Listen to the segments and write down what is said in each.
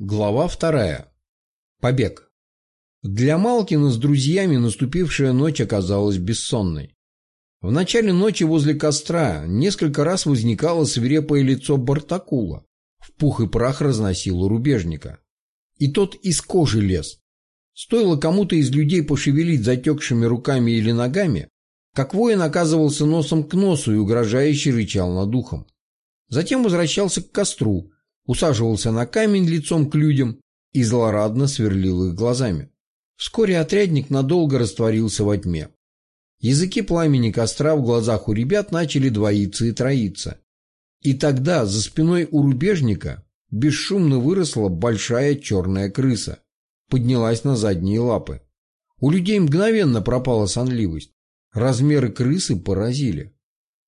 Глава вторая. Побег. Для Малкина с друзьями наступившая ночь оказалась бессонной. В начале ночи возле костра несколько раз возникало свирепое лицо Бартакула. В пух и прах разносило рубежника. И тот из кожи лез. Стоило кому-то из людей пошевелить затекшими руками или ногами, как воин оказывался носом к носу и угрожающе рычал над ухом. Затем возвращался к костру, усаживался на камень лицом к людям и злорадно сверлил их глазами. Вскоре отрядник надолго растворился во тьме. Языки пламени костра в глазах у ребят начали двоиться и троиться. И тогда за спиной у рубежника бесшумно выросла большая черная крыса, поднялась на задние лапы. У людей мгновенно пропала сонливость. Размеры крысы поразили.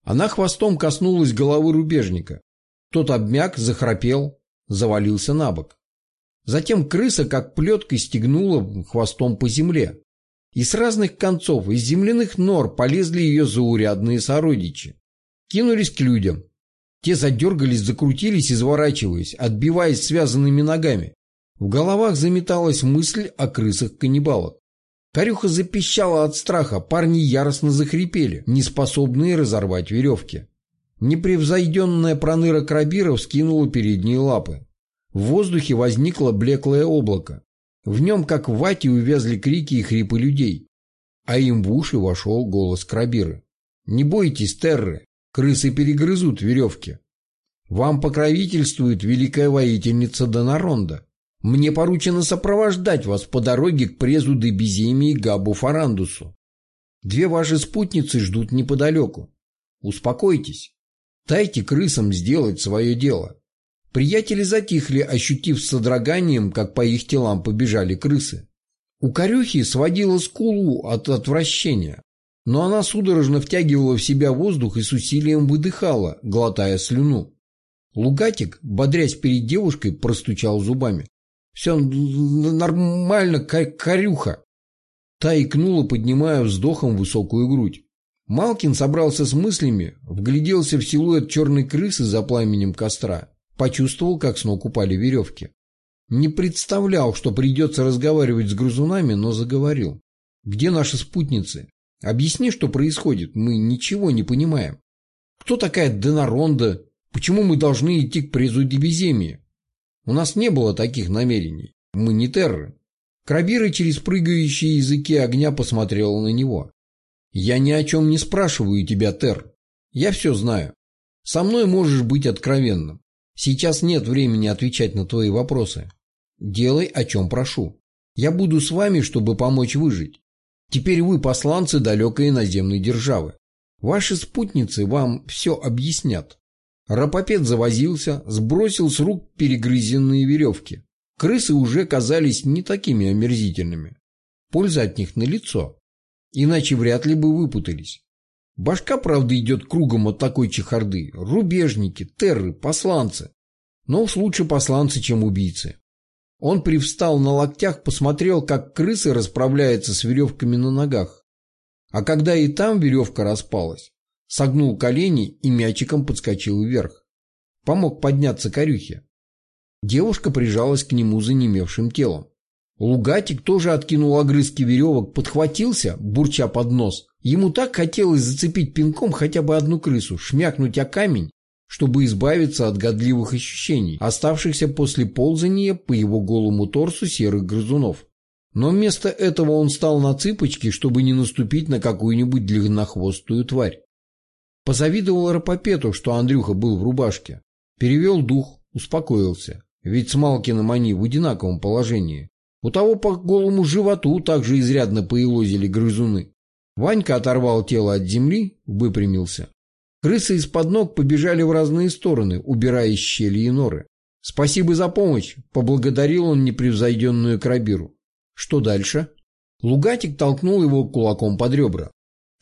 Она хвостом коснулась головы рубежника. Тот обмяк, захрапел, завалился на бок. Затем крыса, как плеткой, стегнула хвостом по земле. И с разных концов, из земляных нор, полезли ее заурядные сородичи. Кинулись к людям. Те задергались, закрутились, изворачиваясь, отбиваясь связанными ногами. В головах заметалась мысль о крысах-каннибалах. Корюха запищала от страха, парни яростно захрипели, неспособные разорвать веревки. Непревзойденная проныра крабиров скинула передние лапы. В воздухе возникло блеклое облако. В нем, как в вате, увязли крики и хрипы людей. А им в уши вошел голос крабиры. «Не бойтесь, терры, крысы перегрызут веревки. Вам покровительствует великая воительница Донаронда. Мне поручено сопровождать вас по дороге к презу де Беземии Габу Фарандусу. Две ваши спутницы ждут неподалеку. Успокойтесь. Дайте крысам сделать свое дело. Приятели затихли, ощутив содроганием, как по их телам побежали крысы. У корюхи сводила скулу от отвращения, но она судорожно втягивала в себя воздух и с усилием выдыхала, глотая слюну. Лугатик, бодрясь перед девушкой, простучал зубами. «Все нормально, корюха!» Та икнула, поднимая вздохом высокую грудь. Малкин собрался с мыслями, вгляделся в силуэт черной крысы за пламенем костра, почувствовал, как с ног упали веревки. Не представлял, что придется разговаривать с грызунами, но заговорил. «Где наши спутницы? Объясни, что происходит. Мы ничего не понимаем. Кто такая Денаронда? Почему мы должны идти к призу Дебеземии? У нас не было таких намерений. Мы не терры». Крабира через прыгающие языки огня посмотрела на него. «Я ни о чем не спрашиваю тебя, Тер. Я все знаю. Со мной можешь быть откровенным. Сейчас нет времени отвечать на твои вопросы. Делай, о чем прошу. Я буду с вами, чтобы помочь выжить. Теперь вы посланцы далекой наземной державы. Ваши спутницы вам все объяснят». Рапопед завозился, сбросил с рук перегрызенные веревки. Крысы уже казались не такими омерзительными. Польза от них налицо. Иначе вряд ли бы выпутались. Башка, правда, идет кругом от такой чехарды. Рубежники, терры, посланцы. Но уж лучше посланцы, чем убийцы. Он привстал на локтях, посмотрел, как крысы расправляются с веревками на ногах. А когда и там веревка распалась, согнул колени и мячиком подскочил вверх. Помог подняться корюхе. Девушка прижалась к нему занемевшим телом. Лугатик тоже откинул огрызки веревок, подхватился, бурча под нос. Ему так хотелось зацепить пинком хотя бы одну крысу, шмякнуть о камень, чтобы избавиться от годливых ощущений, оставшихся после ползания по его голому торсу серых грызунов. Но вместо этого он стал на цыпочки, чтобы не наступить на какую-нибудь длиннохвостую тварь. Позавидовал Рапопету, что Андрюха был в рубашке. Перевел дух, успокоился. Ведь с Малкиным они в одинаковом положении. У того по голому животу также изрядно поелозили грызуны. Ванька оторвал тело от земли, выпрямился. Крысы из-под ног побежали в разные стороны, убирая щели и норы. «Спасибо за помощь», — поблагодарил он непревзойденную крабиру. «Что дальше?» Лугатик толкнул его кулаком под ребра.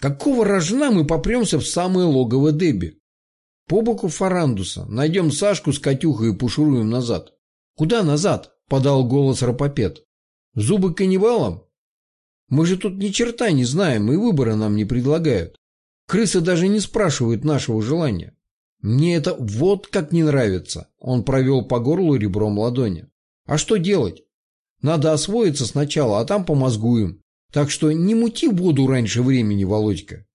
«Какого рожна мы попремся в самое логово Дебби? По боку Фарандуса. Найдем Сашку с Катюхой и пушуруем назад». «Куда назад?» — подал голос Рапопед. Зубы каннибалам? Мы же тут ни черта не знаем и выбора нам не предлагают. Крысы даже не спрашивают нашего желания. Мне это вот как не нравится. Он провел по горлу ребром ладони. А что делать? Надо освоиться сначала, а там помозгуем. Так что не мути воду раньше времени, Володька.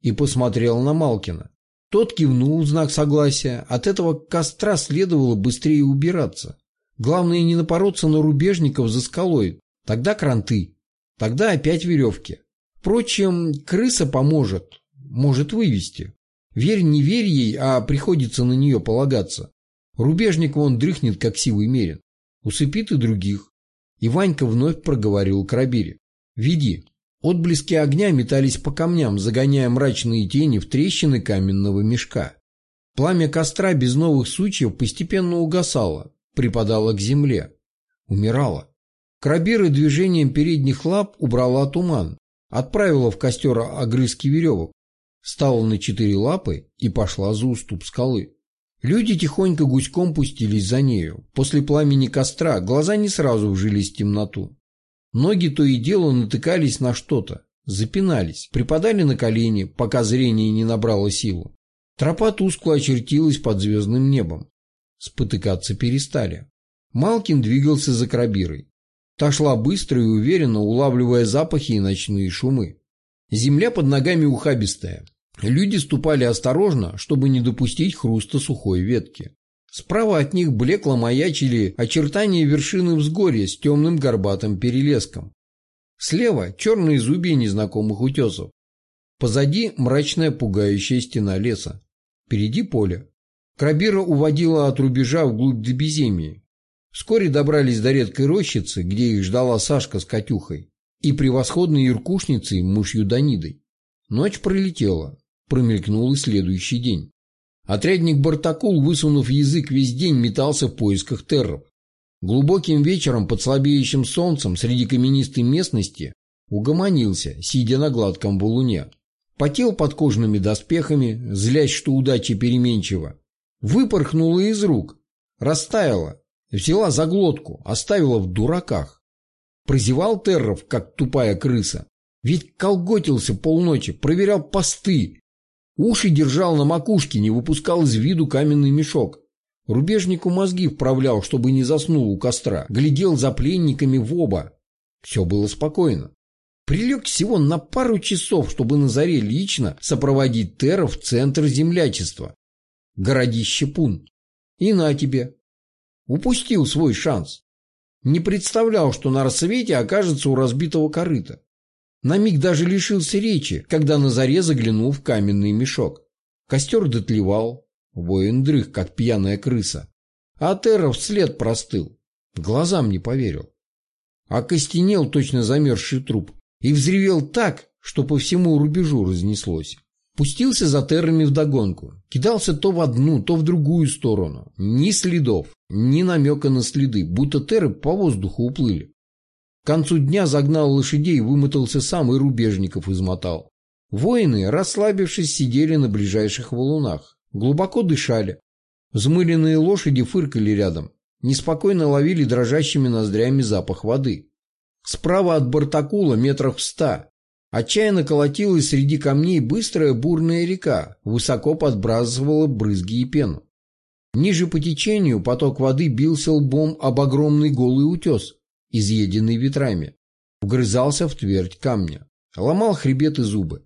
И посмотрел на Малкина. Тот кивнул в знак согласия. От этого костра следовало быстрее убираться. Главное не напороться на рубежников за скалой. Тогда кранты. Тогда опять веревки. Впрочем, крыса поможет. Может вывести. Верь, не верь ей, а приходится на нее полагаться. Рубежник вон дрыхнет, как сивый мерин. Усыпит и других. И Ванька вновь проговорил к Рабире. «Веди». Отблески огня метались по камням, загоняя мрачные тени в трещины каменного мешка. Пламя костра без новых сучьев постепенно угасало, припадало к земле. Умирало. Крабира движением передних лап убрала туман, отправила в костер огрызки веревок, стала на четыре лапы и пошла за уступ скалы. Люди тихонько гуськом пустились за нею. После пламени костра глаза не сразу вжились в темноту. Ноги то и дело натыкались на что-то, запинались, припадали на колени, пока зрение не набрало силу. Тропа тускло очертилась под звездным небом. Спотыкаться перестали. Малкин двигался за крабирой. Та шла быстро и уверенно, улавливая запахи и ночные шумы. Земля под ногами ухабистая. Люди ступали осторожно, чтобы не допустить хруста сухой ветки. Справа от них блекло маячили очертания вершины взгорья с темным горбатым перелеском. Слева черные зубья незнакомых утесов. Позади мрачная пугающая стена леса. Впереди поле. Крабира уводила от рубежа вглубь до. Вскоре добрались до редкой рощицы, где их ждала Сашка с Катюхой, и превосходной иркушницей мужью Данидой. Ночь пролетела, промелькнул и следующий день. Отрядник Бартакул, высунув язык весь день, метался в поисках терров. Глубоким вечером под слабеющим солнцем среди каменистой местности угомонился, сидя на гладком валуне. Потел под кожными доспехами, злясь, что удача переменчива. Выпорхнула из рук, растаяла, взяла за глотку, оставила в дураках. Прозевал терров, как тупая крыса. Ведь колготился полночи, проверял посты, Уши держал на макушке, не выпускал из виду каменный мешок. Рубежнику мозги вправлял, чтобы не заснул у костра. Глядел за пленниками в оба. Все было спокойно. Прилег всего на пару часов, чтобы на заре лично сопроводить Тера в центр землячества. Городище Пун. И на тебе. Упустил свой шанс. Не представлял, что на рассвете окажется у разбитого корыта. На миг даже лишился речи, когда на заре заглянул в каменный мешок. Костер дотлевал, воин дрых, как пьяная крыса. А Терра вслед простыл. Глазам не поверил. Окостенел точно замерзший труп и взревел так, что по всему рубежу разнеслось. Пустился за террами вдогонку. Кидался то в одну, то в другую сторону. Ни следов, ни намека на следы, будто терры по воздуху уплыли. К концу дня загнал лошадей, вымотался сам и рубежников измотал. Воины, расслабившись, сидели на ближайших валунах. Глубоко дышали. Взмыленные лошади фыркали рядом. Неспокойно ловили дрожащими ноздрями запах воды. Справа от Бартакула метров ста. Отчаянно колотилась среди камней быстрая бурная река, высоко подбрасывала брызги и пену. Ниже по течению поток воды бился лбом об огромный голый утес, изъеденный ветрами, вгрызался в твердь камня, ломал хребет и зубы,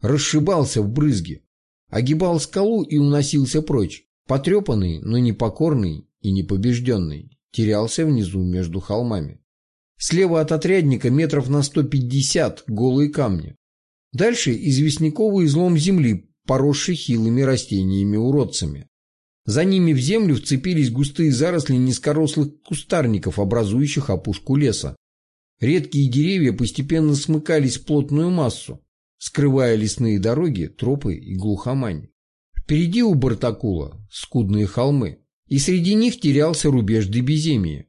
расшибался в брызги, огибал скалу и уносился прочь, потрепанный, но непокорный и непобежденный, терялся внизу между холмами. Слева от отрядника метров на 150 голые камни. Дальше известняковый излом земли, поросший хилыми растениями-уродцами. За ними в землю вцепились густые заросли низкорослых кустарников, образующих опушку леса. Редкие деревья постепенно смыкались в плотную массу, скрывая лесные дороги, тропы и глухомань. Впереди у Бартакула скудные холмы, и среди них терялся рубеж Дебеземии.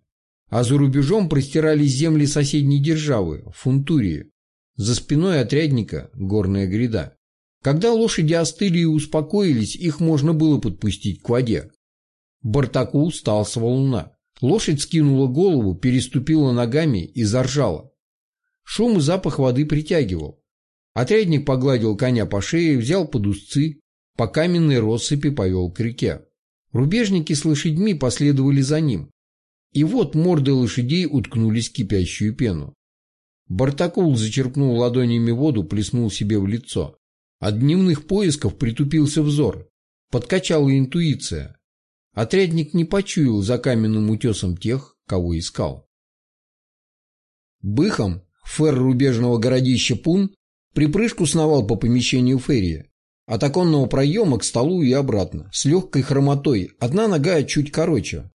А за рубежом простирались земли соседней державы, Фунтурии. За спиной отрядника горная гряда. Когда лошади остыли и успокоились, их можно было подпустить к воде. Бартаку встал с валуна. Лошадь скинула голову, переступила ногами и заржала. Шум и запах воды притягивал. Отрядник погладил коня по шее, взял под узцы, по каменной россыпи повел к реке. Рубежники с лошадьми последовали за ним. И вот морды лошадей уткнулись в кипящую пену. Бартакул зачерпнул ладонями воду, плеснул себе в лицо. От дневных поисков притупился взор. Подкачала интуиция. Отрядник не почуял за каменным утесом тех, кого искал. Быхом фер рубежного городища Пун припрыжку сновал по помещению ферии. От оконного проема к столу и обратно, с легкой хромотой, одна нога чуть короче.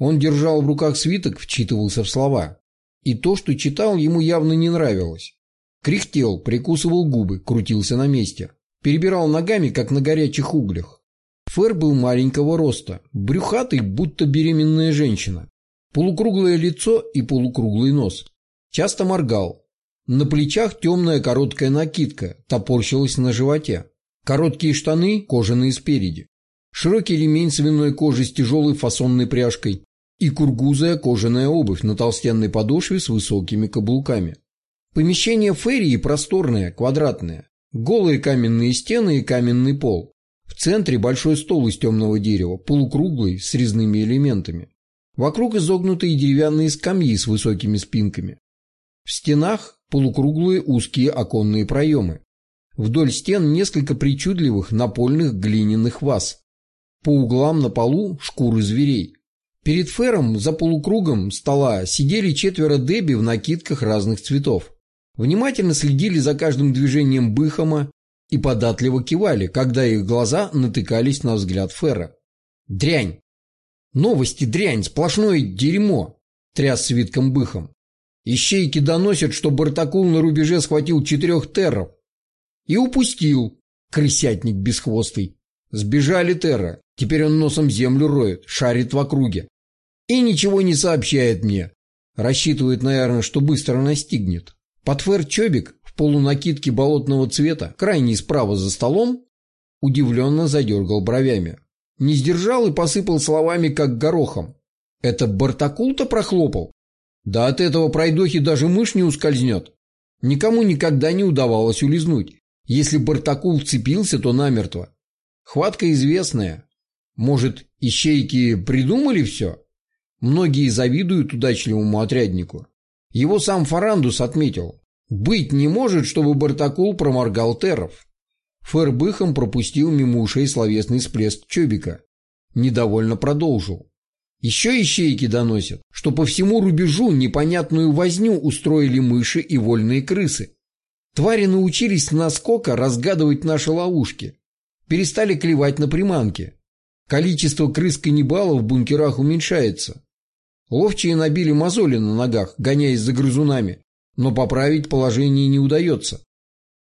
Он держал в руках свиток, вчитывался в слова. И то, что читал, ему явно не нравилось. Кряхтел, прикусывал губы, крутился на месте. Перебирал ногами, как на горячих углях. Фер был маленького роста, брюхатый, будто беременная женщина. Полукруглое лицо и полукруглый нос. Часто моргал. На плечах темная короткая накидка, топорщилась на животе. Короткие штаны, кожаные спереди. Широкий ремень свиной кожи с тяжелой фасонной пряжкой и кургузая кожаная обувь на толстенной подошве с высокими каблуками. Помещение ферии просторное, квадратное. Голые каменные стены и каменный пол. В центре большой стол из темного дерева, полукруглый, с резными элементами. Вокруг изогнутые деревянные скамьи с высокими спинками. В стенах полукруглые узкие оконные проемы. Вдоль стен несколько причудливых напольных глиняных ваз. По углам на полу шкуры зверей. Перед Фером за полукругом стола сидели четверо Деби в накидках разных цветов. Внимательно следили за каждым движением Быхома и податливо кивали, когда их глаза натыкались на взгляд Фера. «Дрянь! Новости дрянь! Сплошное дерьмо!» – тряс свитком Быхом. «Ищейки доносят, что Бартакул на рубеже схватил четырех терров. И упустил, крысятник бесхвостый. Сбежали терра, теперь он носом землю роет, шарит в округе. И ничего не сообщает мне. Рассчитывает, наверное, что быстро настигнет. Патфер Чобик в полунакидке болотного цвета, крайний справа за столом, удивленно задергал бровями. Не сдержал и посыпал словами, как горохом. Это Бартакул-то прохлопал? Да от этого пройдохи даже мышь не ускользнет. Никому никогда не удавалось улизнуть. Если Бартакул вцепился, то намертво. Хватка известная. Может, ищейки придумали все? Многие завидуют удачливому отряднику. Его сам Фарандус отметил. Быть не может, чтобы Бартакул проморгал терров. Фербыхом пропустил мимо ушей словесный всплеск Чобика. Недовольно продолжил. Еще ищейки доносят, что по всему рубежу непонятную возню устроили мыши и вольные крысы. Твари научились наскока разгадывать наши ловушки. Перестали клевать на приманки. Количество крыс-каннибалов в бункерах уменьшается. Ловчие набили мозоли на ногах, гоняясь за грызунами, но поправить положение не удается.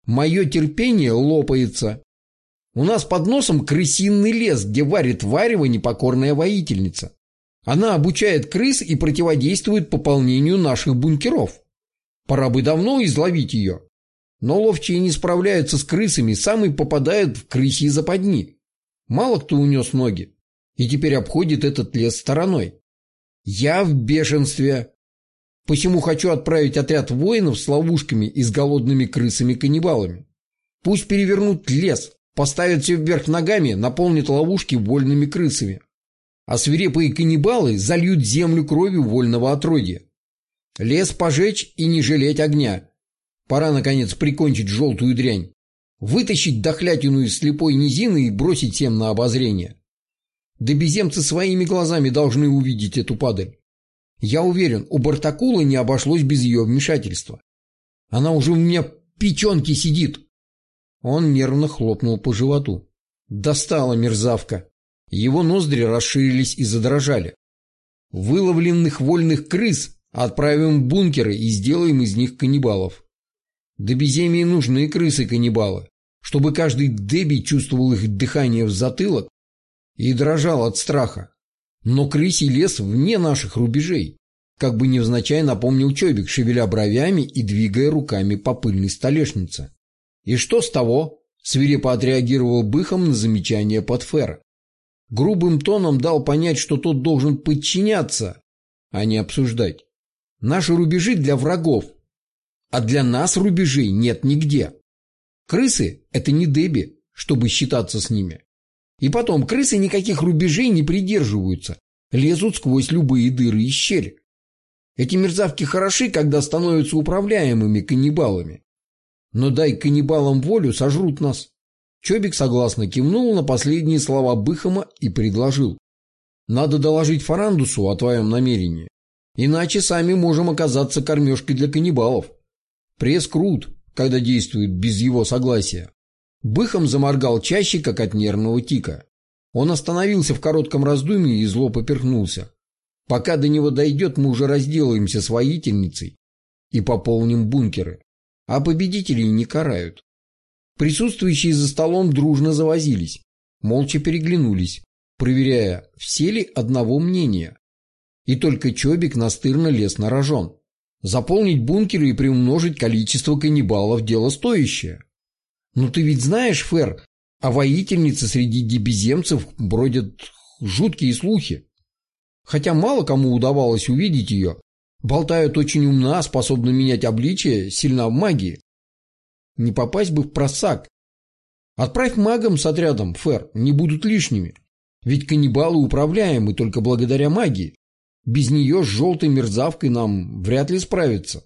Мое терпение лопается. У нас под носом крысиный лес, где варит варево непокорная воительница. Она обучает крыс и противодействует пополнению наших бункеров. Пора бы давно изловить ее. Но ловчие не справляются с крысами, сам и попадают в крысьи западни. Мало кто унес ноги и теперь обходит этот лес стороной. Я в бешенстве. Посему хочу отправить отряд воинов с ловушками и с голодными крысами-каннибалами. Пусть перевернут лес, поставят все вверх ногами, наполнят ловушки вольными крысами. А свирепые каннибалы зальют землю кровью вольного отродья. Лес пожечь и не жалеть огня. Пора, наконец, прикончить желтую дрянь. Вытащить дохлятину из слепой низины и бросить всем на обозрение. Да беземцы своими глазами должны увидеть эту падаль. Я уверен, у Бартакулы не обошлось без ее вмешательства. Она уже у меня в печенке сидит. Он нервно хлопнул по животу. Достала мерзавка. Его ноздри расширились и задрожали. Выловленных вольных крыс отправим в бункеры и сделаем из них каннибалов. Да беземии нужны крысы-каннибалы, чтобы каждый деби чувствовал их дыхание в затылок и дрожал от страха. Но крысий лес вне наших рубежей, как бы невзначай напомнил Чобик, шевеля бровями и двигая руками по пыльной столешнице. И что с того? Свирепо отреагировал Быхом на замечание Патфера. Грубым тоном дал понять, что тот должен подчиняться, а не обсуждать. Наши рубежи для врагов, а для нас рубежей нет нигде. Крысы – это не деби, чтобы считаться с ними. И потом, крысы никаких рубежей не придерживаются. лезут сквозь любые дыры и щели. Эти мерзавки хороши, когда становятся управляемыми каннибалами. Но дай каннибалам волю, сожрут нас. Чобик согласно кивнул на последние слова Быхома и предложил. Надо доложить Фарандусу о твоем намерении. Иначе сами можем оказаться кормежкой для каннибалов. Пресс крут, когда действует без его согласия. Быхом заморгал чаще, как от нервного тика. Он остановился в коротком раздумье и зло поперхнулся. Пока до него дойдет, мы уже разделаемся с воительницей и пополним бункеры. А победителей не карают. Присутствующие за столом дружно завозились, молча переглянулись, проверяя, все ли одного мнения. И только Чобик настырно лез на рожон. Заполнить бункеры и приумножить количество каннибалов – дело стоящее. Но ты ведь знаешь, Фер, о воительнице среди гибеземцев бродят жуткие слухи. Хотя мало кому удавалось увидеть ее, болтают очень умна, способна менять обличие, сильна в магии. Не попасть бы в просак. Отправь магам с отрядом, Фер, не будут лишними. Ведь каннибалы управляемы только благодаря магии. Без нее с желтой мерзавкой нам вряд ли справиться.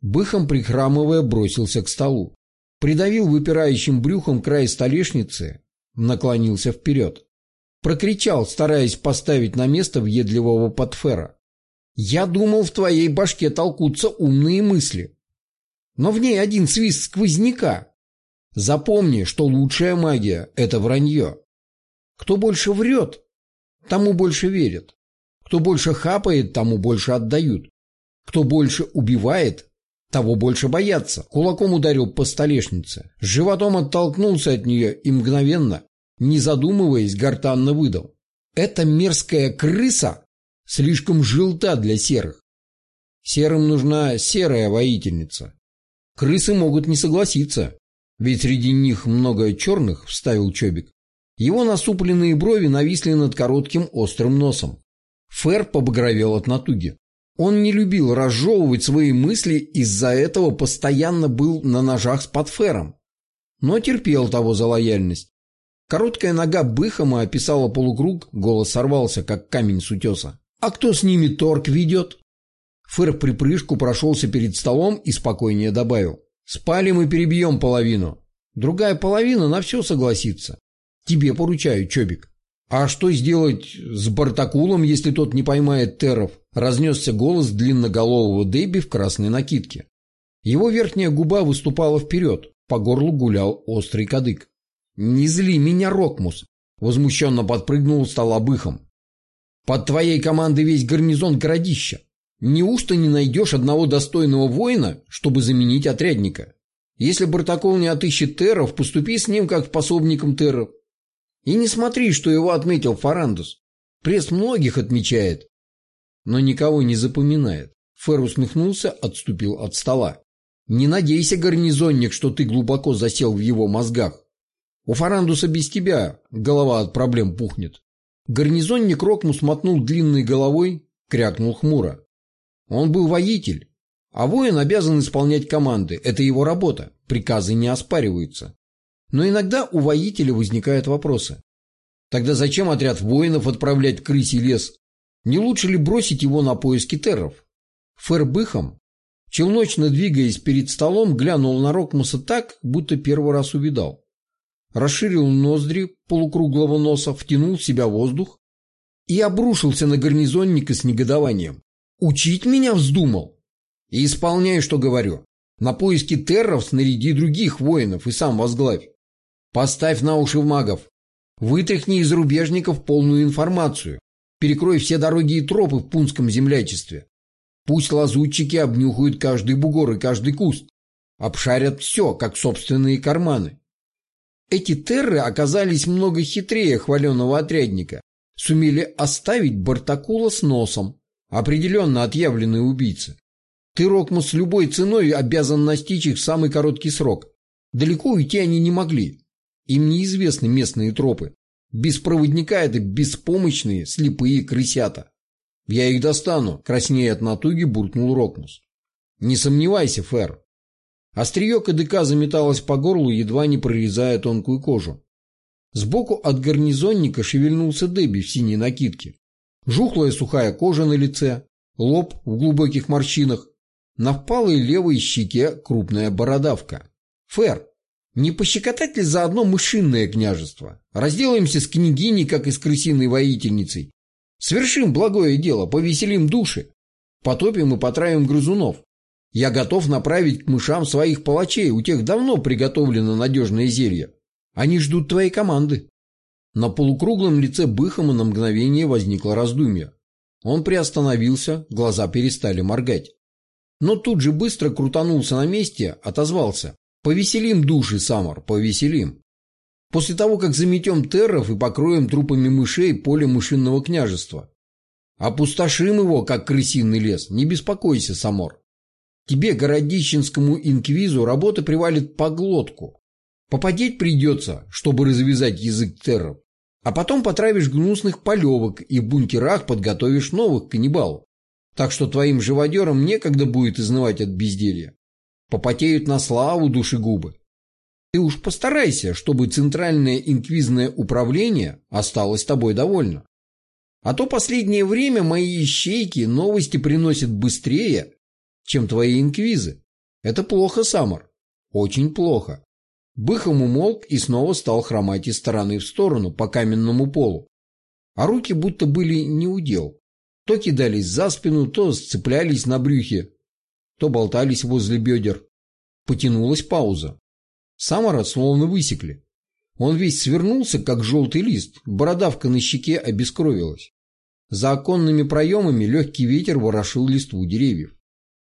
Быхом прихрамывая бросился к столу. Придавил выпирающим брюхом край столешницы, наклонился вперед. Прокричал, стараясь поставить на место въедливого Патфера. «Я думал, в твоей башке толкутся умные мысли но в ней один свист сквозняка. Запомни, что лучшая магия – это вранье. Кто больше врет, тому больше верят. Кто больше хапает, тому больше отдают. Кто больше убивает, того больше боятся. Кулаком ударил по столешнице. Животом оттолкнулся от нее и мгновенно, не задумываясь, гортанно выдал. Эта мерзкая крыса слишком желта для серых. Серым нужна серая воительница. Крысы могут не согласиться, ведь среди них много черных, вставил Чобик. Его насупленные брови нависли над коротким острым носом. Фер побагровел от натуги. Он не любил разжевывать свои мысли, из-за этого постоянно был на ножах с подфером. Но терпел того за лояльность. Короткая нога Быхома описала полукруг, голос сорвался, как камень с утеса. «А кто с ними торг ведет?» Фыр в припрыжку прошелся перед столом и спокойнее добавил. «Спалим и перебьем половину. Другая половина на все согласится. Тебе поручаю, Чобик». «А что сделать с Бартакулом, если тот не поймает терров?» Разнесся голос длинноголового Дебби в красной накидке. Его верхняя губа выступала вперед, по горлу гулял острый кадык. «Не зли меня, Рокмус!» Возмущенно подпрыгнул стола быхом. «Под твоей командой весь гарнизон городища. Неужто не найдешь одного достойного воина, чтобы заменить отрядника? Если Бартаков не отыщет терров, поступи с ним как пособником терров. И не смотри, что его отметил Фарандус. Пресс многих отмечает, но никого не запоминает. Фер усмехнулся, отступил от стола. Не надейся, гарнизонник, что ты глубоко засел в его мозгах. У Фарандуса без тебя голова от проблем пухнет. Гарнизонник Рокмус мотнул длинной головой, крякнул хмуро. Он был воитель, а воин обязан исполнять команды. Это его работа, приказы не оспариваются. Но иногда у воителя возникают вопросы. Тогда зачем отряд воинов отправлять в крысий лес? Не лучше ли бросить его на поиски терров? Фербыхом, челночно двигаясь перед столом, глянул на Рокмуса так, будто первый раз увидал. Расширил ноздри полукруглого носа, втянул в себя воздух и обрушился на гарнизонника с негодованием. Учить меня вздумал? И исполняй, что говорю. На поиски терров снаряди других воинов и сам возглавь. Поставь на уши магов. Вытряхни из рубежников полную информацию. Перекрой все дороги и тропы в пунском землячестве. Пусть лазутчики обнюхают каждый бугор и каждый куст. Обшарят все, как собственные карманы. Эти терры оказались много хитрее хваленого отрядника. Сумели оставить Бартакула с носом, Определенно отъявленные убийцы. Ты, Рокмус, любой ценой обязан настичь их в самый короткий срок. Далеко уйти они не могли. Им неизвестны местные тропы. Без проводника это беспомощные, слепые крысята. Я их достану, краснея от натуги, буркнул Рокмус. Не сомневайся, Фэр. Острие КДК заметалось по горлу, едва не прорезая тонкую кожу. Сбоку от гарнизонника шевельнулся Дебби в синей накидке. Жухлая сухая кожа на лице, лоб в глубоких морщинах, на впалой левой щеке крупная бородавка. Фэр, не пощекотать ли заодно мышинное княжество? Разделаемся с княгиней, как и с крысиной воительницей. Свершим благое дело, повеселим души. Потопим и потравим грызунов. Я готов направить к мышам своих палачей, у тех давно приготовлено надежное зелье. Они ждут твоей команды. На полукруглом лице Быхома на мгновение возникло раздумье. Он приостановился, глаза перестали моргать. Но тут же быстро крутанулся на месте, отозвался. «Повеселим души, Самар, повеселим. После того, как заметем терров и покроем трупами мышей поле мышинного княжества. Опустошим его, как крысиный лес, не беспокойся, Самор. Тебе, городищенскому инквизу, работа привалит по глотку. Попадеть придется, чтобы развязать язык терров. А потом потравишь гнусных полевок и в бункерах подготовишь новых каннибалов. Так что твоим живодерам некогда будет изнывать от безделья. Попотеют на славу душегубы. Ты уж постарайся, чтобы Центральное инквизное управление осталось тобой довольно. А то последнее время мои ищейки новости приносят быстрее, чем твои инквизы. Это плохо, Самар. Очень плохо. Быхом умолк и снова стал хромать из стороны в сторону по каменному полу. А руки будто были не удел. То кидались за спину, то сцеплялись на брюхе, то болтались возле бедер. Потянулась пауза. Самара словно высекли. Он весь свернулся, как желтый лист, бородавка на щеке обескровилась. За оконными проемами легкий ветер ворошил листву деревьев.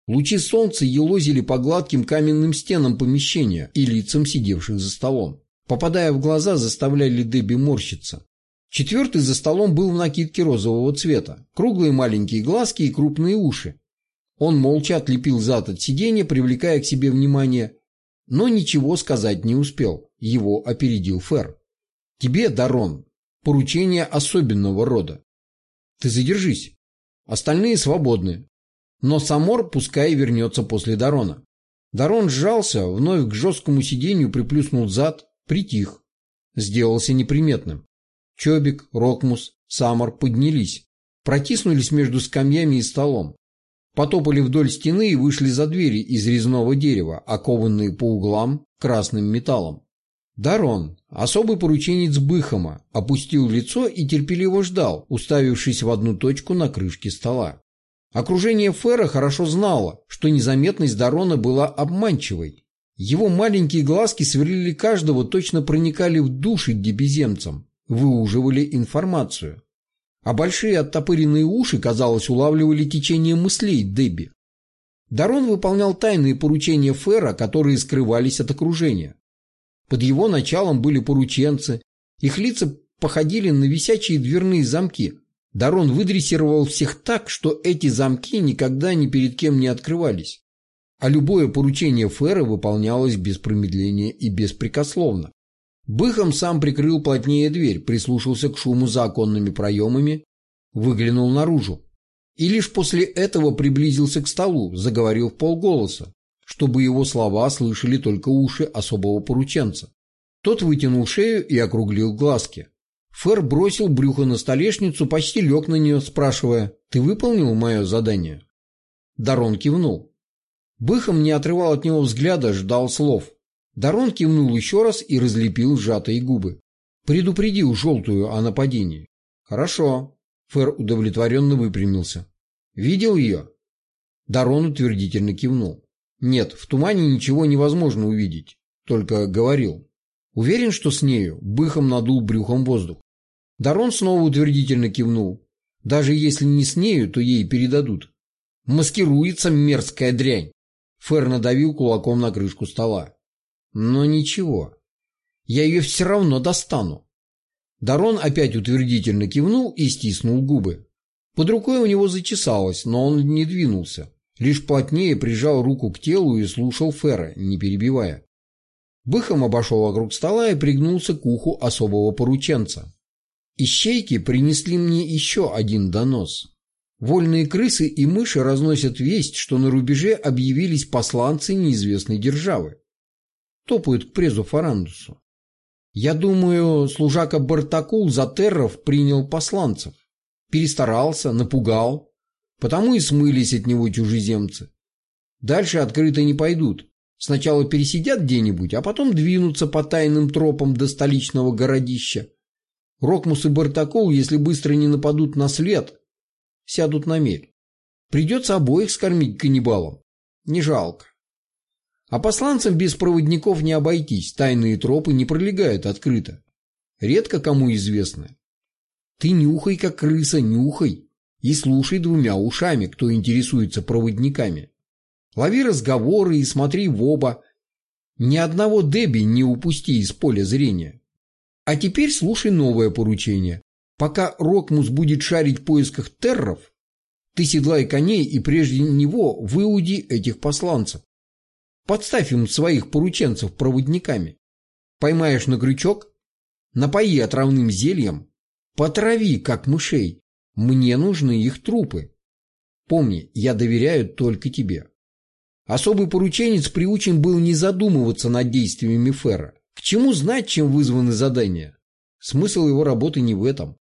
Лучи солнца елозили по гладким каменным стенам помещения и лицам сидевших за столом. Попадая в глаза, заставляли Дебби морщиться. Четвертый за столом был в накидке розового цвета. Круглые маленькие глазки и крупные уши. Он молча отлепил зад от сиденья, привлекая к себе внимание, но ничего сказать не успел. Его опередил Фер. «Тебе, Дарон, поручение особенного рода. Ты задержись. Остальные свободны. Но Самор пускай вернется после Дарона. Дарон сжался, вновь к жесткому сиденью приплюснул зад, притих. Сделался неприметным. Чобик, Рокмус, Самор поднялись. Протиснулись между скамьями и столом. Потопали вдоль стены и вышли за двери из резного дерева, окованные по углам красным металлом. Дарон, особый порученец Быхома, опустил лицо и терпеливо ждал, уставившись в одну точку на крышке стола. Окружение Фера хорошо знало, что незаметность Дарона была обманчивой. Его маленькие глазки сверлили каждого, точно проникали в души дебеземцам, выуживали информацию. А большие оттопыренные уши, казалось, улавливали течение мыслей Дебби. Дарон выполнял тайные поручения Фера, которые скрывались от окружения. Под его началом были порученцы, их лица походили на висячие дверные замки, Дарон выдрессировал всех так, что эти замки никогда ни перед кем не открывались. А любое поручение Фера выполнялось без промедления и беспрекословно. Быхом сам прикрыл плотнее дверь, прислушался к шуму за оконными проемами, выглянул наружу. И лишь после этого приблизился к столу, заговорил в полголоса, чтобы его слова слышали только уши особого порученца. Тот вытянул шею и округлил глазки. Фер бросил брюхо на столешницу, почти лег на нее, спрашивая, «Ты выполнил мое задание?» Дарон кивнул. Быхом не отрывал от него взгляда, ждал слов. Дарон кивнул еще раз и разлепил сжатые губы. Предупредил желтую о нападении. «Хорошо». Фер удовлетворенно выпрямился. «Видел ее?» Дарон утвердительно кивнул. «Нет, в тумане ничего невозможно увидеть. Только говорил. Уверен, что с нею?» Быхом надул брюхом воздух. Дарон снова утвердительно кивнул. Даже если не с нею, то ей передадут. Маскируется мерзкая дрянь. Фер надавил кулаком на крышку стола. Но ничего. Я ее все равно достану. Дарон опять утвердительно кивнул и стиснул губы. Под рукой у него зачесалось, но он не двинулся. Лишь плотнее прижал руку к телу и слушал Фера, не перебивая. Быхом обошел вокруг стола и пригнулся к уху особого порученца. Ищейки принесли мне еще один донос. Вольные крысы и мыши разносят весть, что на рубеже объявились посланцы неизвестной державы. Топают к презу Фарандусу. Я думаю, служака Бартакул за терров принял посланцев. перестарался, напугал, потому и смылись от него чужеземцы. Дальше открыто не пойдут. Сначала пересидят где-нибудь, а потом двинутся по тайным тропам до столичного городища. Рокмус и Бартакол, если быстро не нападут на след, сядут на мель. Придется обоих скормить каннибалам. Не жалко. А посланцам без проводников не обойтись, тайные тропы не пролегают открыто. Редко кому известно. Ты нюхай, как крыса, нюхай, и слушай двумя ушами, кто интересуется проводниками. Лови разговоры и смотри в оба. Ни одного Деби не упусти из поля зрения. А теперь слушай новое поручение. Пока Рокмус будет шарить в поисках терров, ты седлай коней и прежде него выуди этих посланцев. Подставь им своих порученцев проводниками. Поймаешь на крючок, напои отравным зельем, потрави, как мышей. Мне нужны их трупы. Помни, я доверяю только тебе. Особый порученец приучен был не задумываться над действиями Фера. К чему знать, чем вызваны задания? Смысл его работы не в этом.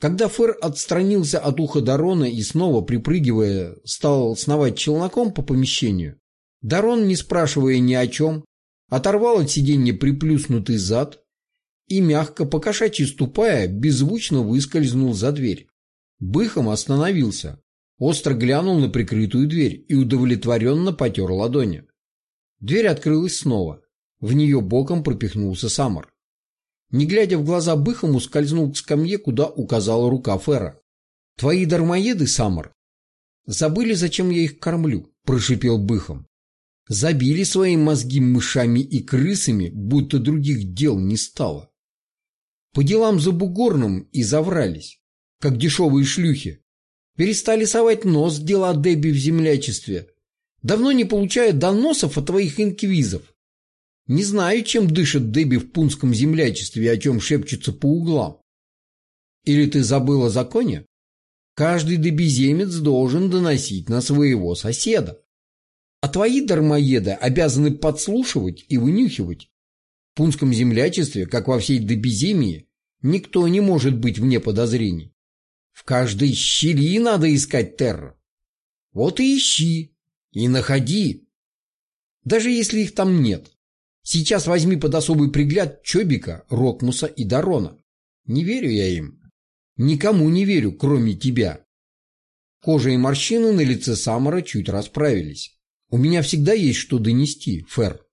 Когда Фер отстранился от уха Дарона и снова, припрыгивая, стал сновать челноком по помещению, Дарон, не спрашивая ни о чем, оторвал от сиденья приплюснутый зад и, мягко покошачьи ступая, беззвучно выскользнул за дверь. Быхом остановился, остро глянул на прикрытую дверь и удовлетворенно потер ладони. Дверь открылась снова. В нее боком пропихнулся Самар. Не глядя в глаза Быхому, скользнул к скамье, куда указала рука Фера. «Твои дармоеды, Самар, забыли, зачем я их кормлю», – прошипел Быхом. «Забили свои мозги мышами и крысами, будто других дел не стало. По делам за бугорным и заврались, как дешевые шлюхи. Перестали совать нос дела Дебби в землячестве. Давно не получают доносов от твоих инквизов. Не знаю, чем дышит Дебби в пунском землячестве и о чем шепчутся по углам. Или ты забыл о законе? Каждый дебиземец должен доносить на своего соседа. А твои дармоеды обязаны подслушивать и вынюхивать. В пунском землячестве, как во всей дебиземии, никто не может быть вне подозрений. В каждой щели надо искать террор. Вот и ищи, и находи. Даже если их там нет. Сейчас возьми под особый пригляд Чобика, Рокмуса и Дарона. Не верю я им. Никому не верю, кроме тебя. Кожа и морщины на лице Самара чуть расправились. У меня всегда есть что донести, Фер.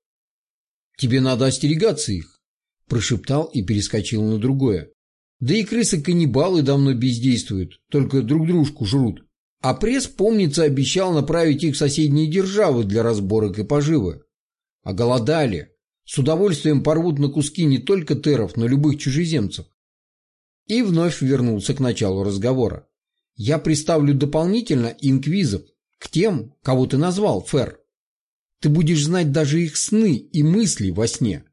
Тебе надо остерегаться их, прошептал и перескочил на другое. Да и крысы-каннибалы давно бездействуют, только друг дружку жрут. А пресс, помнится, обещал направить их в соседние державы для разборок и поживы. А голодали. С удовольствием порвут на куски не только теров, но любых чужеземцев. И вновь вернулся к началу разговора. Я представлю дополнительно инквизов к тем, кого ты назвал, Фер. Ты будешь знать даже их сны и мысли во сне.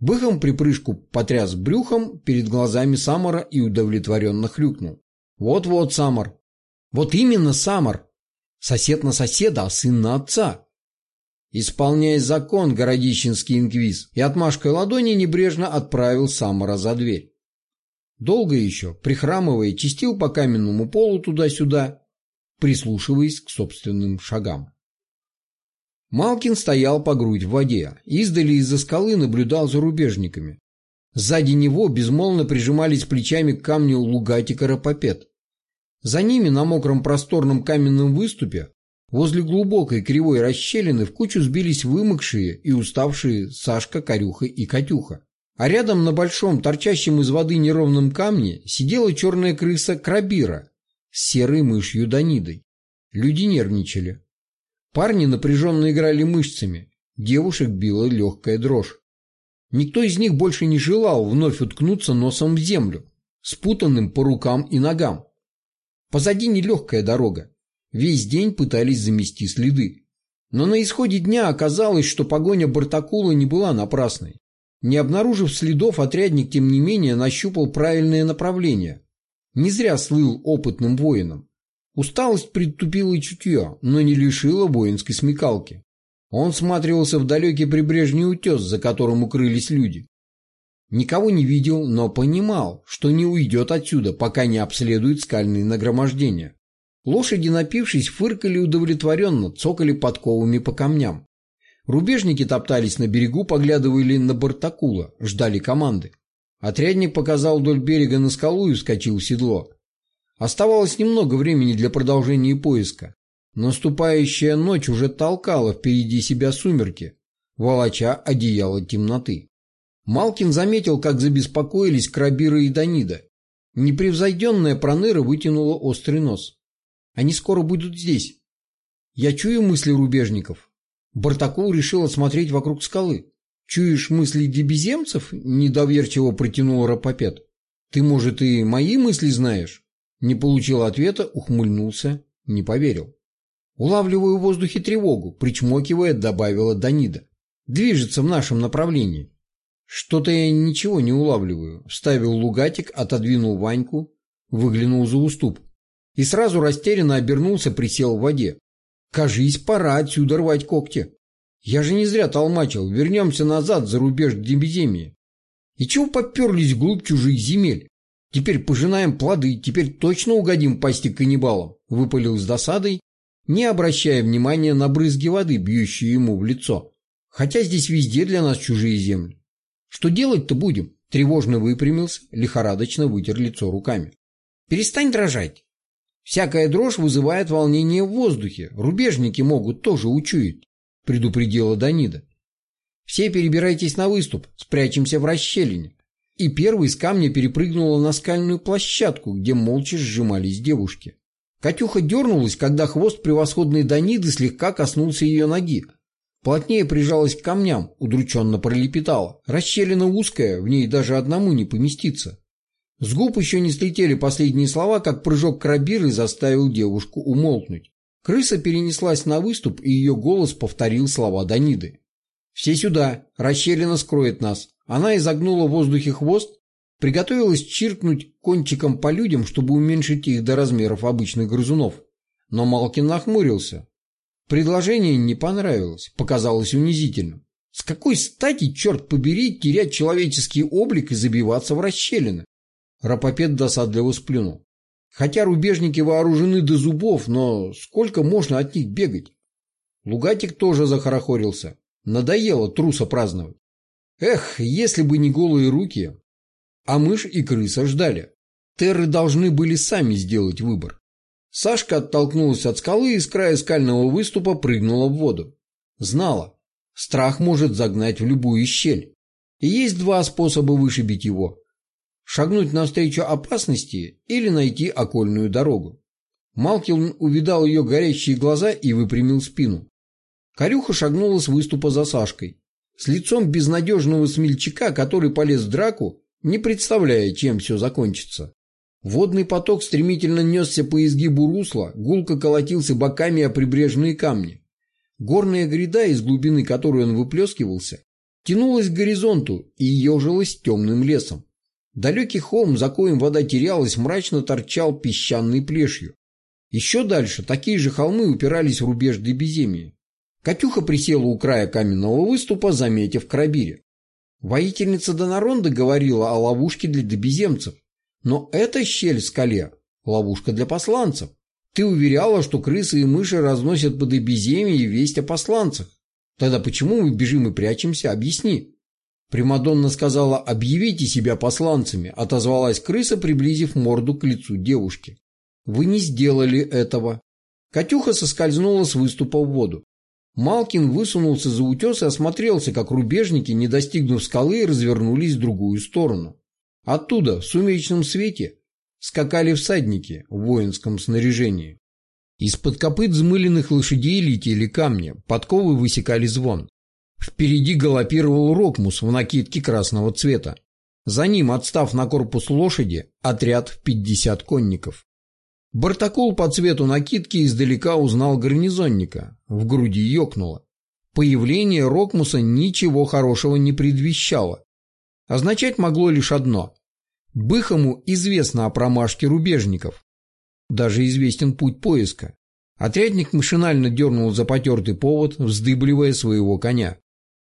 Быхом припрыжку потряс брюхом перед глазами Самара и удовлетворенно хрюкнул. Вот-вот, Самар. Вот именно Самар. Сосед на соседа, а сын на отца. Исполняя закон, городищенский инквиз, и отмашкой ладони небрежно отправил Самара за дверь. Долго еще, прихрамывая, чистил по каменному полу туда-сюда, прислушиваясь к собственным шагам. Малкин стоял по грудь в воде, издали из-за скалы наблюдал за рубежниками. Сзади него безмолвно прижимались плечами к камню Лугати Карапопет. За ними на мокром просторном каменном выступе Возле глубокой кривой расщелины в кучу сбились вымокшие и уставшие Сашка, Корюха и Катюха. А рядом на большом, торчащем из воды неровном камне сидела черная крыса Крабира с серой мышью Данидой. Люди нервничали. Парни напряженно играли мышцами, девушек била легкая дрожь. Никто из них больше не желал вновь уткнуться носом в землю, спутанным по рукам и ногам. Позади нелегкая дорога. Весь день пытались замести следы. Но на исходе дня оказалось, что погоня Бартакула не была напрасной. Не обнаружив следов, отрядник, тем не менее, нащупал правильное направление. Не зря слыл опытным воином. Усталость притупила чутье, но не лишила воинской смекалки. Он всматривался в далекий прибрежный утес, за которым укрылись люди. Никого не видел, но понимал, что не уйдет отсюда, пока не обследует скальные нагромождения. Лошади, напившись, фыркали удовлетворенно, цокали подковами по камням. Рубежники топтались на берегу, поглядывали на Бартакула, ждали команды. Отрядник показал вдоль берега на скалу и вскочил в седло. Оставалось немного времени для продолжения поиска. Наступающая ночь уже толкала впереди себя сумерки, волоча одеяло темноты. Малкин заметил, как забеспокоились Крабира и Данида. Непревзойденная проныра вытянула острый нос. Они скоро будут здесь. Я чую мысли рубежников. Бартакул решил осмотреть вокруг скалы. Чуешь мысли дебеземцев? Недоверчиво протянул Рапопет. Ты, может, и мои мысли знаешь? Не получил ответа, ухмыльнулся, не поверил. Улавливаю в воздухе тревогу, причмокивая, добавила Данида. Движется в нашем направлении. Что-то я ничего не улавливаю. Вставил лугатик, отодвинул Ваньку, выглянул за уступ и сразу растерянно обернулся, присел в воде. «Кажись, пора отсюда рвать когти. Я же не зря толмачил, вернемся назад за рубеж Дембеземии. И чего поперлись вглубь чужих земель? Теперь пожинаем плоды, теперь точно угодим пасти каннибалам», выпалил с досадой, не обращая внимания на брызги воды, бьющие ему в лицо. «Хотя здесь везде для нас чужие земли. Что делать-то будем?» Тревожно выпрямился, лихорадочно вытер лицо руками. «Перестань дрожать. Всякая дрожь вызывает волнение в воздухе. Рубежники могут тоже учуять, предупредила Данида. Все перебирайтесь на выступ, спрячемся в расщелине. И первый из камня перепрыгнула на скальную площадку, где молча сжимались девушки. Катюха дернулась, когда хвост превосходной Даниды слегка коснулся ее ноги. Плотнее прижалась к камням, удрученно пролепетала. Расщелина узкая, в ней даже одному не поместиться. С губ еще не слетели последние слова, как прыжок крабиры заставил девушку умолкнуть. Крыса перенеслась на выступ, и ее голос повторил слова Даниды. «Все сюда! Расщелина скроет нас!» Она изогнула в воздухе хвост, приготовилась чиркнуть кончиком по людям, чтобы уменьшить их до размеров обычных грызунов. Но Малкин нахмурился. Предложение не понравилось, показалось унизительным. С какой стати, черт побери, терять человеческий облик и забиваться в расщелины? Рапопед досадливо сплюнул. Хотя рубежники вооружены до зубов, но сколько можно от них бегать? Лугатик тоже захорохорился. Надоело труса праздновать. Эх, если бы не голые руки. А мышь и крыса ждали. Терры должны были сами сделать выбор. Сашка оттолкнулась от скалы и с края скального выступа прыгнула в воду. Знала, страх может загнать в любую щель. И есть два способа вышибить его шагнуть навстречу опасности или найти окольную дорогу. Малкин увидал ее горящие глаза и выпрямил спину. Корюха шагнула с выступа за Сашкой, с лицом безнадежного смельчака, который полез в драку, не представляя, чем все закончится. Водный поток стремительно несся по изгибу русла, гулко колотился боками о прибрежные камни. Горная гряда, из глубины которой он выплескивался, тянулась к горизонту и ежилась темным лесом. Далекий холм, за коем вода терялась, мрачно торчал песчаной плешью. Еще дальше такие же холмы упирались в рубеж Дебеземии. Катюха присела у края каменного выступа, заметив крабире. Воительница Донаронда говорила о ловушке для добеземцев. Но эта щель в скале – ловушка для посланцев. Ты уверяла, что крысы и мыши разносят по Дебеземии весть о посланцах. Тогда почему мы бежим и прячемся? Объясни. Примадонна сказала «Объявите себя посланцами», отозвалась крыса, приблизив морду к лицу девушки. «Вы не сделали этого». Катюха соскользнула с выступа в воду. Малкин высунулся за утес и осмотрелся, как рубежники, не достигнув скалы, развернулись в другую сторону. Оттуда, в сумеречном свете, скакали всадники в воинском снаряжении. Из-под копыт взмыленных лошадей летели камни, подковы высекали звон. Впереди галопировал Рокмус в накидке красного цвета. За ним, отстав на корпус лошади, отряд в 50 конников. Бартакул по цвету накидки издалека узнал гарнизонника. В груди ёкнуло. Появление Рокмуса ничего хорошего не предвещало. Означать могло лишь одно. Быхому известно о промашке рубежников. Даже известен путь поиска. Отрядник машинально дернул за потертый повод, вздыбливая своего коня.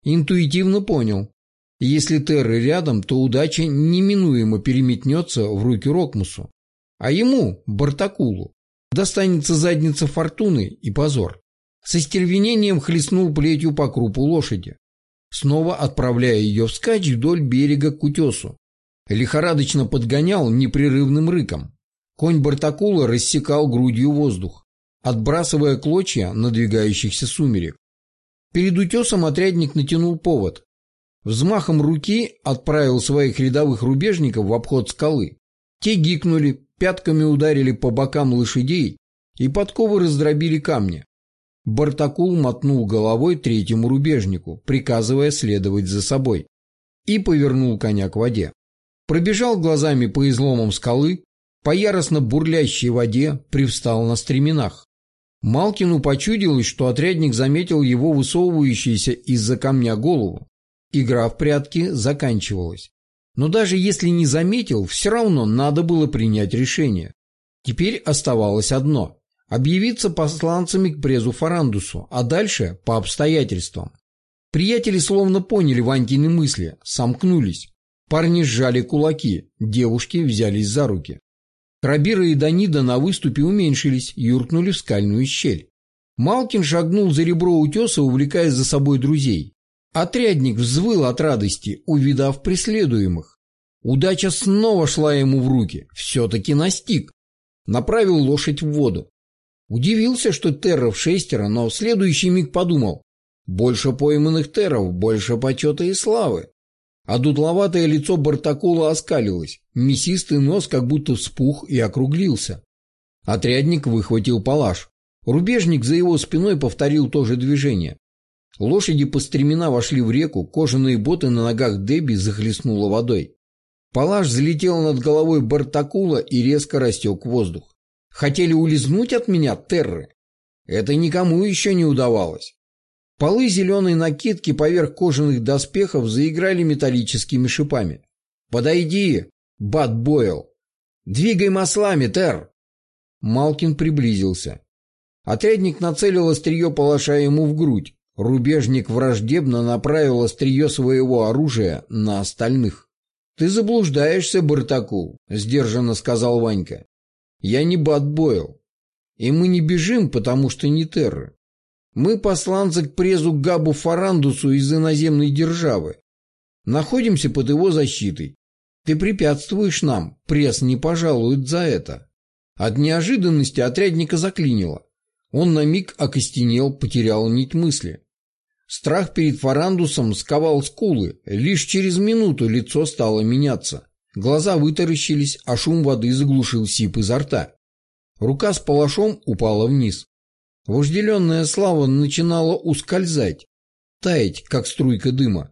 Интуитивно понял. Если Терры рядом, то удача неминуемо переметнется в руки Рокмусу. А ему, Бартакулу, достанется задница фортуны и позор. Со стервенением хлестнул плетью по крупу лошади, снова отправляя ее вскачь вдоль берега к утесу. Лихорадочно подгонял непрерывным рыком. Конь Бартакула рассекал грудью воздух, отбрасывая клочья надвигающихся сумерек. Перед утесом отрядник натянул повод. Взмахом руки отправил своих рядовых рубежников в обход скалы. Те гикнули, пятками ударили по бокам лошадей и подковы раздробили камни. Бартакул мотнул головой третьему рубежнику, приказывая следовать за собой, и повернул коня к воде. Пробежал глазами по изломам скалы, по яростно бурлящей воде привстал на стременах. Малкину почудилось, что отрядник заметил его высовывающийся из-за камня голову. Игра в прятки заканчивалась. Но даже если не заметил, все равно надо было принять решение. Теперь оставалось одно – объявиться посланцами к презу Фарандусу, а дальше – по обстоятельствам. Приятели словно поняли Ванькины мысли, сомкнулись. Парни сжали кулаки, девушки взялись за руки. Крабира и Данида на выступе уменьшились, юркнули в скальную щель. Малкин шагнул за ребро утеса, увлекая за собой друзей. Отрядник взвыл от радости, увидав преследуемых. Удача снова шла ему в руки, все-таки настиг. Направил лошадь в воду. Удивился, что терров шестеро, но в следующий миг подумал. Больше пойманных терров, больше почета и славы. А дутловатое лицо Бартакула оскалилось, мясистый нос как будто вспух и округлился. Отрядник выхватил палаш. Рубежник за его спиной повторил то же движение. Лошади по стремена вошли в реку, кожаные боты на ногах Деби захлестнуло водой. Палаш залетел над головой Бартакула и резко растек воздух. Хотели улизнуть от меня терры? Это никому еще не удавалось. Полы зеленой накидки поверх кожаных доспехов заиграли металлическими шипами. «Подойди, Бат Бойл! Двигай маслами, Тер!» Малкин приблизился. Отрядник нацелил острие палаша ему в грудь. Рубежник враждебно направил острие своего оружия на остальных. «Ты заблуждаешься, Бартакул», — сдержанно сказал Ванька. «Я не Батбойл. И мы не бежим, потому что не терры. Мы посланцы к презу Габу Фарандусу из иноземной державы. Находимся под его защитой. Ты препятствуешь нам, пресс не пожалует за это». От неожиданности отрядника заклинило. Он на миг окостенел, потерял нить мысли. Страх перед Фарандусом сковал скулы. Лишь через минуту лицо стало меняться. Глаза вытаращились, а шум воды заглушил сип изо рта. Рука с палашом упала вниз. Вожделенная слава начинала ускользать, таять, как струйка дыма.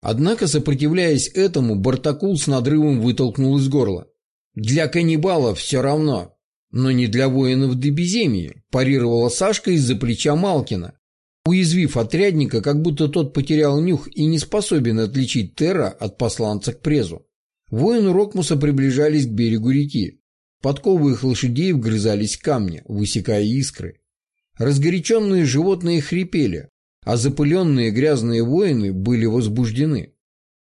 Однако, сопротивляясь этому, Бартакул с надрывом вытолкнул из горла. «Для каннибалов все равно, но не для воинов Дебеземии», парировала Сашка из-за плеча Малкина уязвив отрядника, как будто тот потерял нюх и не способен отличить Терра от посланца к презу. Воины Рокмуса приближались к берегу реки. Подковы их лошадей вгрызались в камни, высекая искры. Разгоряченные животные хрипели, а запыленные грязные воины были возбуждены.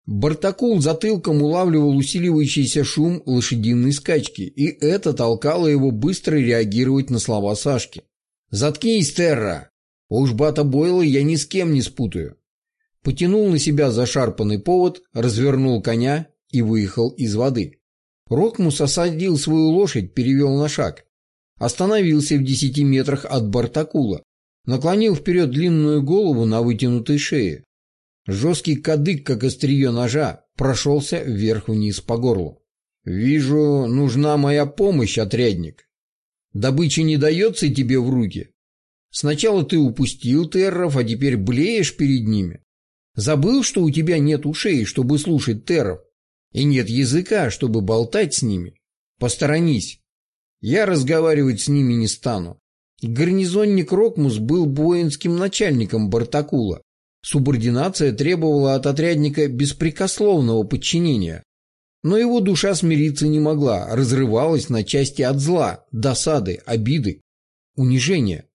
Бартакул затылком улавливал усиливающийся шум лошадиной скачки, и это толкало его быстро реагировать на слова Сашки. «Заткнись, Терра! Уж Бата Бойла я ни с кем не спутаю. Потянул на себя зашарпанный повод, развернул коня и выехал из воды. Рокмус осадил свою лошадь, перевел на шаг. Остановился в десяти метрах от Бартакула. Наклонил вперед длинную голову на вытянутой шее. Жесткий кадык, как острие ножа, прошелся вверх-вниз по горлу. «Вижу, нужна моя помощь, отрядник. Добыча не дается тебе в руки. Сначала ты упустил терров, а теперь блеешь перед ними. Забыл, что у тебя нет ушей, чтобы слушать терров, и нет языка, чтобы болтать с ними. Посторонись. Я разговаривать с ними не стану. Гарнизонник Рокмус был воинским начальником Бартакула. Субординация требовала от отрядника беспрекословного подчинения. Но его душа смириться не могла, разрывалась на части от зла, досады, обиды, унижения.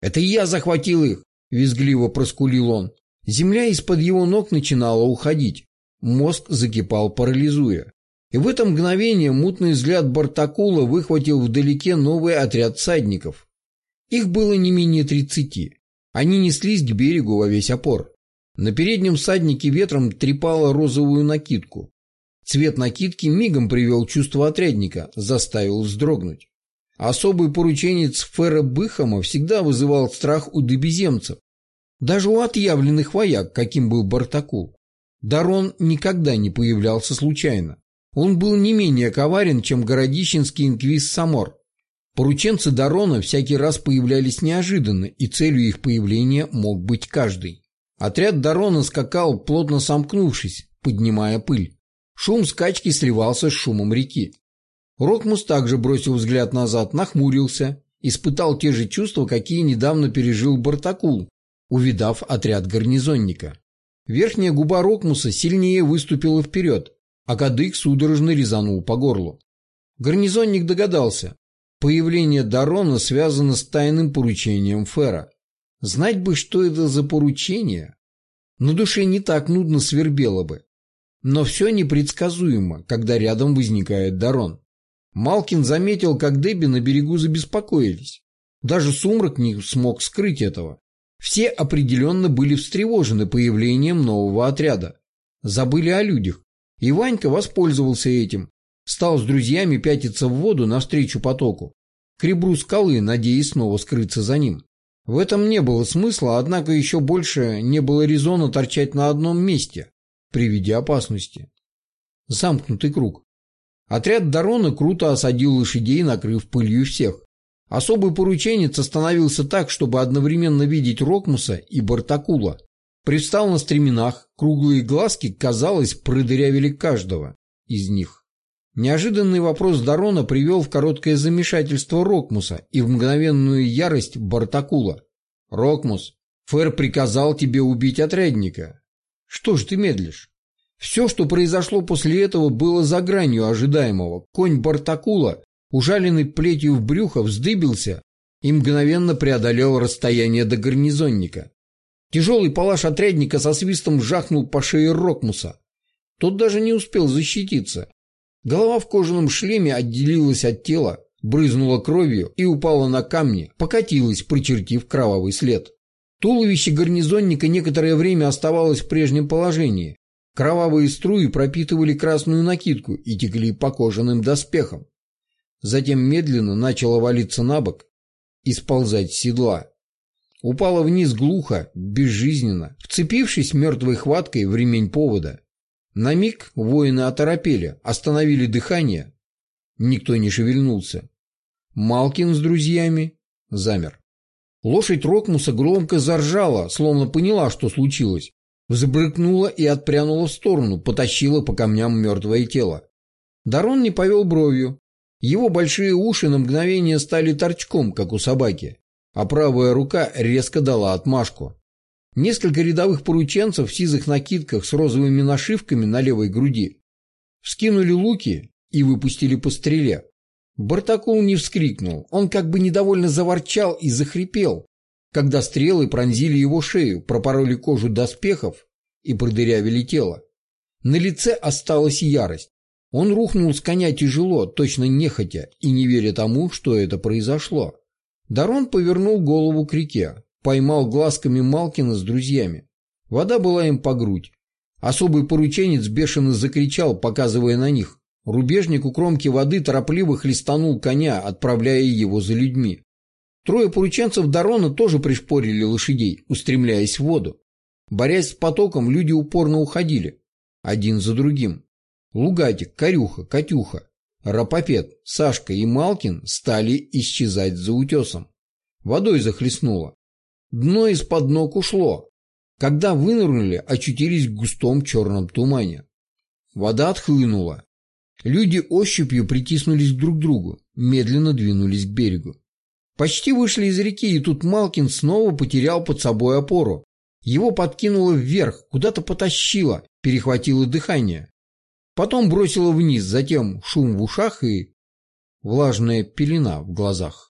«Это я захватил их!» – визгливо проскулил он. Земля из-под его ног начинала уходить. Мозг закипал, парализуя. И в это мгновение мутный взгляд Бартакула выхватил вдалеке новый отряд всадников. Их было не менее тридцати. Они неслись к берегу во весь опор. На переднем всаднике ветром трепало розовую накидку. Цвет накидки мигом привел чувство отрядника, заставил вздрогнуть. Особый порученец Фера Быхама всегда вызывал страх у дебеземцев, даже у отъявленных вояк, каким был Бартакул. Дарон никогда не появлялся случайно. Он был не менее коварен, чем городищенский инквиз Самор. Порученцы Дарона всякий раз появлялись неожиданно, и целью их появления мог быть каждый. Отряд Дарона скакал, плотно сомкнувшись, поднимая пыль. Шум скачки сливался с шумом реки. Рокмус также бросил взгляд назад, нахмурился, испытал те же чувства, какие недавно пережил Бартакул, увидав отряд гарнизонника. Верхняя губа Рокмуса сильнее выступила вперед, а кадык судорожно резанул по горлу. Гарнизонник догадался. Появление Дарона связано с тайным поручением Фера. Знать бы, что это за поручение. На душе не так нудно свербело бы. Но все непредсказуемо, когда рядом возникает Дарон. Малкин заметил, как Дебби на берегу забеспокоились. Даже сумрак не смог скрыть этого. Все определенно были встревожены появлением нового отряда. Забыли о людях. И Ванька воспользовался этим. Стал с друзьями пятиться в воду навстречу потоку. К ребру скалы, надеясь снова скрыться за ним. В этом не было смысла, однако еще больше не было резона торчать на одном месте при виде опасности. Замкнутый круг. Отряд Дарона круто осадил лошадей, накрыв пылью всех. Особый порученец остановился так, чтобы одновременно видеть Рокмуса и Бартакула. Привстал на стременах, круглые глазки, казалось, продырявили каждого из них. Неожиданный вопрос Дарона привел в короткое замешательство Рокмуса и в мгновенную ярость Бартакула. «Рокмус, Фэр приказал тебе убить отрядника. Что ж ты медлишь?» Все, что произошло после этого, было за гранью ожидаемого. Конь Бартакула, ужаленный плетью в брюхо, вздыбился и мгновенно преодолел расстояние до гарнизонника. Тяжелый палаш отрядника со свистом жахнул по шее Рокмуса. Тот даже не успел защититься. Голова в кожаном шлеме отделилась от тела, брызнула кровью и упала на камни, покатилась, прочертив кровавый след. Туловище гарнизонника некоторое время оставалось в прежнем положении. Кровавые струи пропитывали красную накидку и текли по кожаным доспехам. Затем медленно начало валиться на бок и сползать с седла упала вниз глухо, безжизненно, вцепившись мертвой хваткой в ремень повода. На миг воины оторопели, остановили дыхание. Никто не шевельнулся. Малкин с друзьями замер. Лошадь Рокмуса громко заржала, словно поняла, что случилось. Взбрыкнула и отпрянула в сторону, потащила по камням мертвое тело. Дарон не повел бровью. Его большие уши на мгновение стали торчком, как у собаки а правая рука резко дала отмашку. Несколько рядовых порученцев в сизых накидках с розовыми нашивками на левой груди вскинули луки и выпустили по стреле. Бартакул не вскрикнул, он как бы недовольно заворчал и захрипел, когда стрелы пронзили его шею, пропороли кожу доспехов и продырявили тело. На лице осталась ярость. Он рухнул с коня тяжело, точно нехотя, и не веря тому, что это произошло. Дарон повернул голову к реке, поймал глазками Малкина с друзьями. Вода была им по грудь. Особый порученец бешено закричал, показывая на них. Рубежник у кромки воды торопливо хлестанул коня, отправляя его за людьми. Трое порученцев Дарона тоже пришпорили лошадей, устремляясь в воду. Борясь с потоком, люди упорно уходили. Один за другим. Лугатик, Корюха, Катюха. Рапопед, Сашка и Малкин стали исчезать за утесом. Водой захлестнуло. Дно из-под ног ушло. Когда вынырнули, очутились в густом черном тумане. Вода отхлынула. Люди ощупью притиснулись друг к другу, медленно двинулись к берегу. Почти вышли из реки, и тут Малкин снова потерял под собой опору. Его подкинуло вверх, куда-то потащило, перехватило дыхание. Потом бросило вниз, затем шум в ушах и влажная пелена в глазах.